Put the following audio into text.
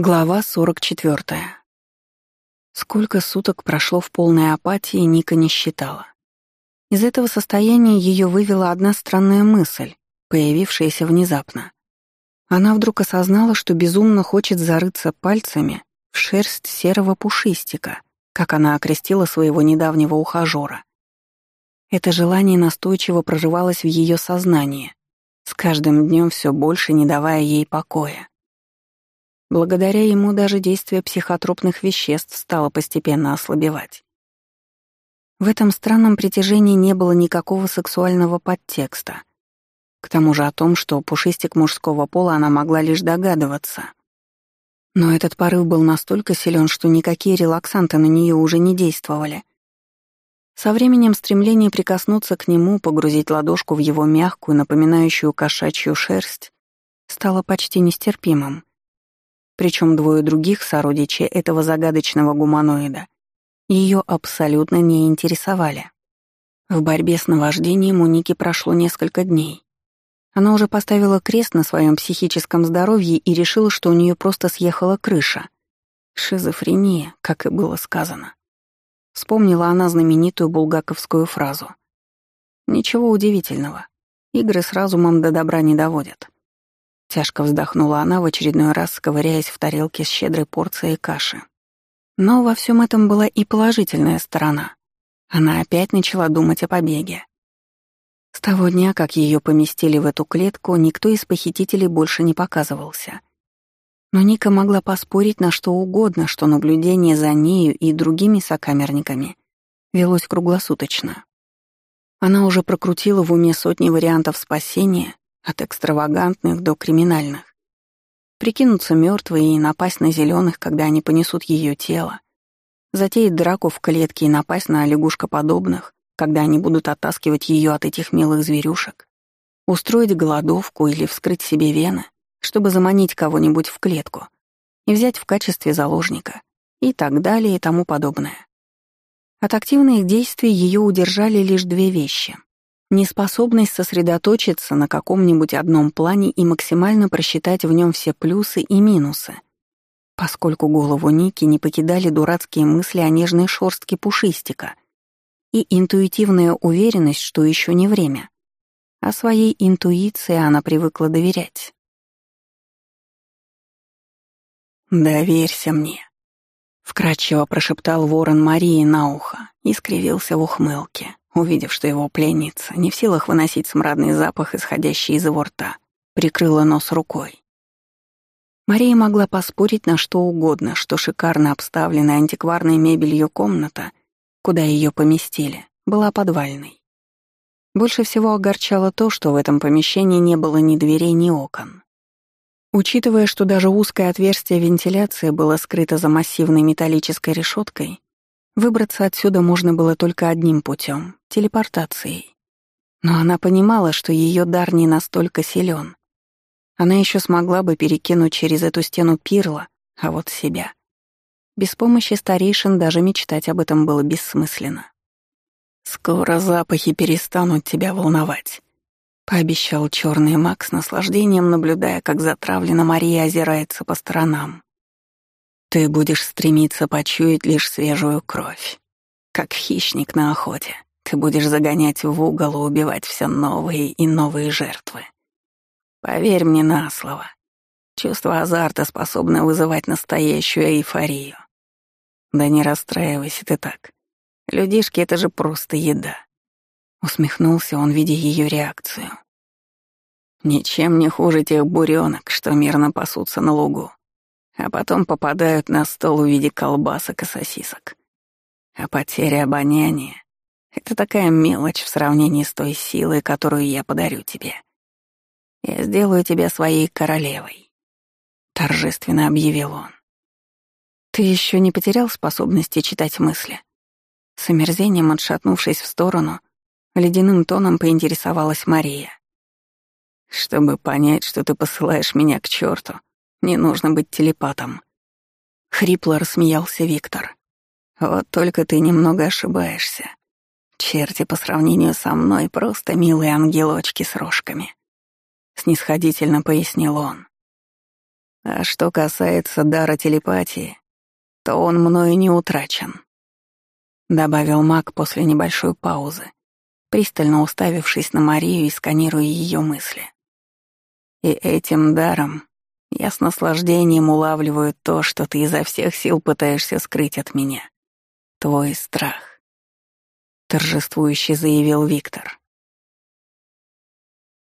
Глава 44. Сколько суток прошло в полной апатии, Ника не считала. Из этого состояния ее вывела одна странная мысль, появившаяся внезапно. Она вдруг осознала, что безумно хочет зарыться пальцами в шерсть серого пушистика, как она окрестила своего недавнего ухажера. Это желание настойчиво проживалось в ее сознании, с каждым днем все больше не давая ей покоя. Благодаря ему даже действие психотропных веществ стало постепенно ослабевать. В этом странном притяжении не было никакого сексуального подтекста. К тому же о том, что пушистик мужского пола она могла лишь догадываться. Но этот порыв был настолько силен, что никакие релаксанты на нее уже не действовали. Со временем стремление прикоснуться к нему, погрузить ладошку в его мягкую, напоминающую кошачью шерсть, стало почти нестерпимым. Причем двое других сородичей этого загадочного гуманоида ее абсолютно не интересовали. В борьбе с наваждением у Ники прошло несколько дней. Она уже поставила крест на своем психическом здоровье и решила, что у нее просто съехала крыша. Шизофрения, как и было сказано. Вспомнила она знаменитую булгаковскую фразу. Ничего удивительного. Игры с разумом до добра не доводят. Тяжко вздохнула она в очередной раз, ковыряясь в тарелке с щедрой порцией каши. Но во всем этом была и положительная сторона. Она опять начала думать о побеге. С того дня, как ее поместили в эту клетку, никто из похитителей больше не показывался. Но Ника могла поспорить на что угодно, что наблюдение за нею и другими сокамерниками велось круглосуточно. Она уже прокрутила в уме сотни вариантов спасения от экстравагантных до криминальных. Прикинуться мертвой и напасть на зеленых, когда они понесут ее тело. Затеять драку в клетке и напасть на лягушкоподобных, когда они будут оттаскивать ее от этих милых зверюшек. Устроить голодовку или вскрыть себе вены, чтобы заманить кого-нибудь в клетку и взять в качестве заложника и так далее и тому подобное. От активных действий ее удержали лишь две вещи Неспособность сосредоточиться на каком-нибудь одном плане и максимально просчитать в нем все плюсы и минусы, поскольку голову Ники не покидали дурацкие мысли о нежной шорстке пушистика и интуитивная уверенность, что еще не время. А своей интуиции она привыкла доверять. «Доверься мне», — вкратчиво прошептал ворон Марии на ухо и скривился в ухмылке увидев, что его пленница, не в силах выносить смрадный запах, исходящий из его рта, прикрыла нос рукой. Мария могла поспорить на что угодно, что шикарно обставленная антикварной мебелью комната, куда ее поместили, была подвальной. Больше всего огорчало то, что в этом помещении не было ни дверей, ни окон. Учитывая, что даже узкое отверстие вентиляции было скрыто за массивной металлической решеткой, Выбраться отсюда можно было только одним путем — телепортацией. Но она понимала, что ее дар не настолько силен. Она еще смогла бы перекинуть через эту стену пирла, а вот себя. Без помощи старейшин даже мечтать об этом было бессмысленно. «Скоро запахи перестанут тебя волновать», — пообещал черный маг с наслаждением, наблюдая, как затравлена Мария озирается по сторонам. Ты будешь стремиться почуять лишь свежую кровь. Как хищник на охоте, ты будешь загонять в угол и убивать все новые и новые жертвы. Поверь мне на слово. Чувство азарта способно вызывать настоящую эйфорию. Да не расстраивайся ты так. Людишки — это же просто еда. Усмехнулся он, видя ее реакцию. Ничем не хуже тех буренок, что мирно пасутся на лугу а потом попадают на стол в виде колбасок и сосисок. А потеря обоняния — это такая мелочь в сравнении с той силой, которую я подарю тебе. Я сделаю тебя своей королевой», — торжественно объявил он. «Ты еще не потерял способности читать мысли?» С омерзением отшатнувшись в сторону, ледяным тоном поинтересовалась Мария. «Чтобы понять, что ты посылаешь меня к черту, не нужно быть телепатом. Хрипло рассмеялся Виктор. Вот только ты немного ошибаешься. Черти по сравнению со мной просто милые ангелочки с рожками. Снисходительно пояснил он. А что касается дара телепатии, то он мною не утрачен», — добавил маг после небольшой паузы, пристально уставившись на Марию и сканируя ее мысли. «И этим даром я с наслаждением улавливаю то, что ты изо всех сил пытаешься скрыть от меня. Твой страх», — торжествующе заявил Виктор.